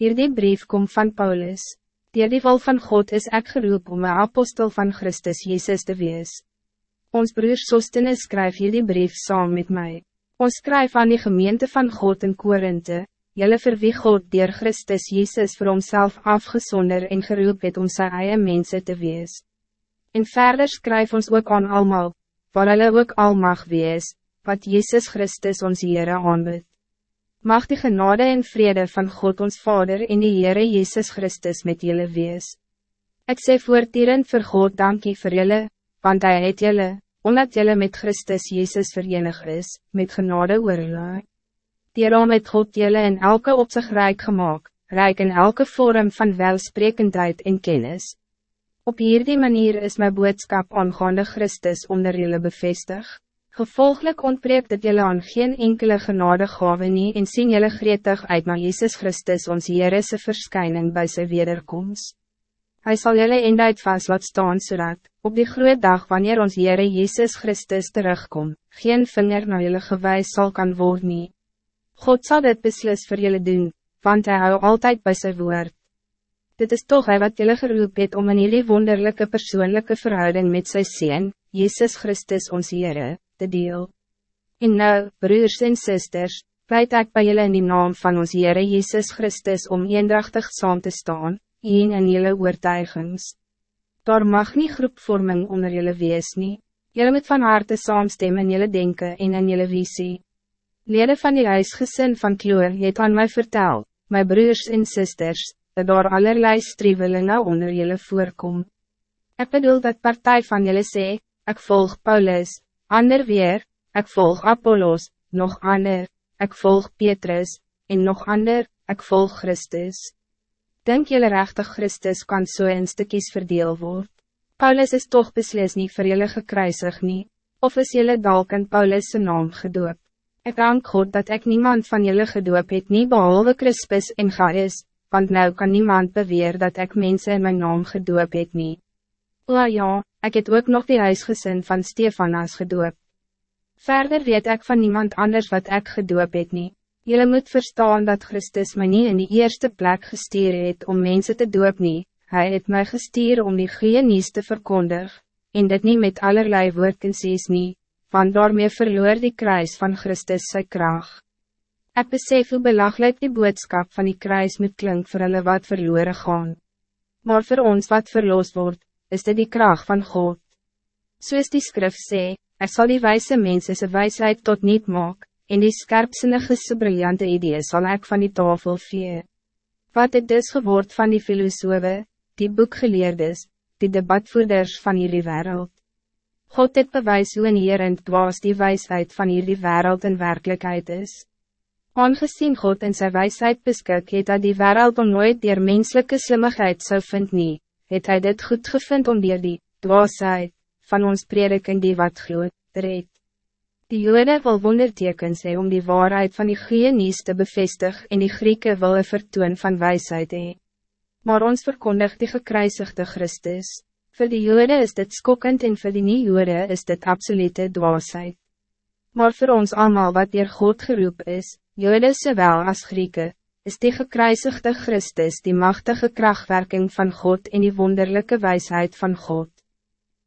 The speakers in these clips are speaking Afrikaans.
Hierdie brief komt van Paulus. Dier die wil van God is ek geroep om een apostel van Christus Jezus te wees. Ons broer Sostenes skryf hierdie brief saam met mij. Ons skryf aan die gemeente van God in Korinthe, jylle vir wie God dier Christus Jezus voor homself afgezonder en geroep het om sy eie mense te wees. En verder skryf ons ook aan almal, waar hulle ook al mag wees, wat Jezus Christus ons Heere aanbid. Mag die genade en vrede van God ons Vader en die Heere Jezus Christus met jullie wees. Ik sê voortdurend vir God dankie vir jullie, want Hij het jullie, omdat jullie met Christus Jezus verenig is, met genade oorlaai. Daarom het God jullie in elke opzicht rijk gemaakt, rijk in elke vorm van welsprekendheid en kennis. Op hierdie manier is mijn boodschap aangaande Christus onder jullie bevestigd. Gevolgelijk ontbreekt het jullie aan geen enkele genade gave nie en sien jullie gretig uit naar Jezus Christus ons Heerese verschijning bij zijn wederkomst. Hij zal jullie eenduid vast laat staan zodat, op die groot dag wanneer ons Heere Jezus Christus terugkomt, geen vinger naar jullie gewijs zal kan worden. Nie. God zal dit beslis voor jullie doen, want hij hou altijd bij zijn woord. Dit is toch hij wat jullie geroep het om in jullie wonderlijke persoonlijke verhouding met zijn Seen, Jezus Christus ons Heere, te deel. En nou, broers en zusters, pleit ek by julle in die naam van ons Heere Jezus Christus om eendrachtig saam te staan, een in julle oortuigings. Daar mag nie groepvorming onder julle wees nie, julle moet van harte saamstem in julle denken en in julle visie. Lede van die huisgesin van Kloor het aan mij vertel, my broers en zusters, dat daar allerlei strevelinge onder julle voorkom. Ik bedoel dat partij van julle sê, ik volg Paulus, Ander weer, ik volg Apollos, nog ander, ik volg Petrus, en nog ander, ik volg Christus. Denk jullie rechtig Christus kan zo so in stukjes verdeel worden? Paulus is toch beslist niet voor jullie gekruisig niet, of is jullie dalk in Paulus' naam gedoop? Ik dank God dat ik niemand van jullie gedoop het niet behalve Crispus en Gaius, want nou kan niemand beweer dat ik mensen in mijn naam gedoop het niet. O ja, ik het ook nog die huisgezin van Stefanas gedoop. Verder weet ik van niemand anders wat ik gedoop het nie. Jullie moet verstaan dat Christus mij niet in die eerste plek gestuur het om mensen te doop nie, Hij het mij gestuur om die goeie nieuws te verkondig, en dit niet met allerlei woordkensies nie, want daarmee verloor die kruis van Christus sy kracht. Ik besef hoe belachelijk die boodschap van die kruis moet klink voor hulle wat verloren gaan. Maar voor ons wat verloos wordt, is dit die kracht van God. Soos die skrif sê, ek sal die wijze mensen sy wijsheid tot niet maak, en die skerpsinnige so briljante idee sal ek van die tafel vee. Wat het dus geword van die filosofe, die boekgeleerdes, die debatvoerders van hierdie wereld? God het bewys hoe inherend dwaas die wijsheid van hierdie wereld in werkelijkheid is. Aangezien God in zijn wijsheid beskik het dat die wereld nooit dier menselijke slimmigheid zou vind nie, het hij dit goed gevind om dier die dwaasheid van ons prediking die wat gloed te red. Die jode wil wondertekens hee om die waarheid van die goeie nieuws te bevestig en die Grieken wil een vertoon van wijsheid hee. Maar ons verkondig die gekruisigde Christus. Voor die jode is dit skokkend en voor die nie-jode is dit absolute dwaasheid. Maar voor ons allemaal wat dier God geroep is, jode zowel als Grieken, is die gekruisigde Christus die machtige krachtwerking van God en die wonderlijke wijsheid van God.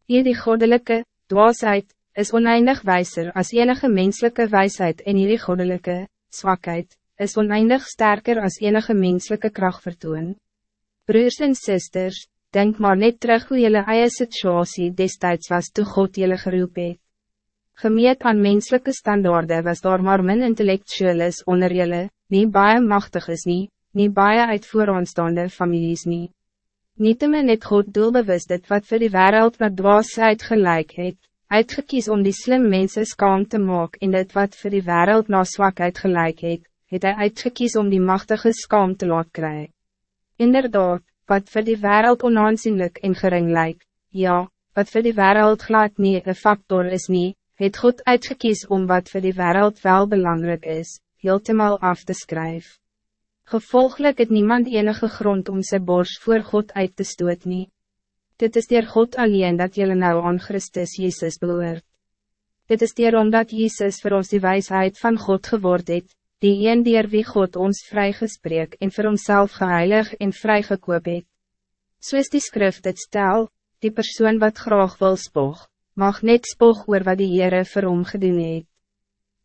Hier die goddelijke, dwaasheid, is oneindig wijzer als enige menselijke wijsheid en hierdie goddelijke, zwakheid, is oneindig sterker als enige menselijke kracht vertoon. Broers en sisters, denk maar net terug hoe jullie eie situatie destijds was toe God jullie geroep het. Gemeet aan menselijke standaarden was daar maar min intellectueles onder jullie, nie baie machtig is nie, nie baie uit vooraanstaande families nie. Nietemin het God doelbewust dit wat voor die wereld wat dwaasheid gelijk het, uitgekies om die slim mensen skaam te maak en dit wat voor die wereld na zwakheid gelijk het, het hy uitgekies om die machtige skaam te laat kry. Inderdaad, wat voor die wereld onaanzienlijk en gering lijkt, ja, wat voor die wereld glad nie een factor is nie, het God uitgekies om wat voor die wereld wel belangrijk is, heeltemal af te schrijven. Gevolglik het niemand enige grond om zijn borst voor God uit te stoot nie. Dit is dier God alleen dat jullie nou aan Christus Jezus behoort. Dit is dier omdat Jezus voor ons die wijsheid van God geword het, die een dier wie God ons vrygespreek en vir homself geheilig en vrygekoop het. Soos die skrif dit stel, die persoon wat graag wil spog, mag net spog oor wat die Heere vir hom gedoen het.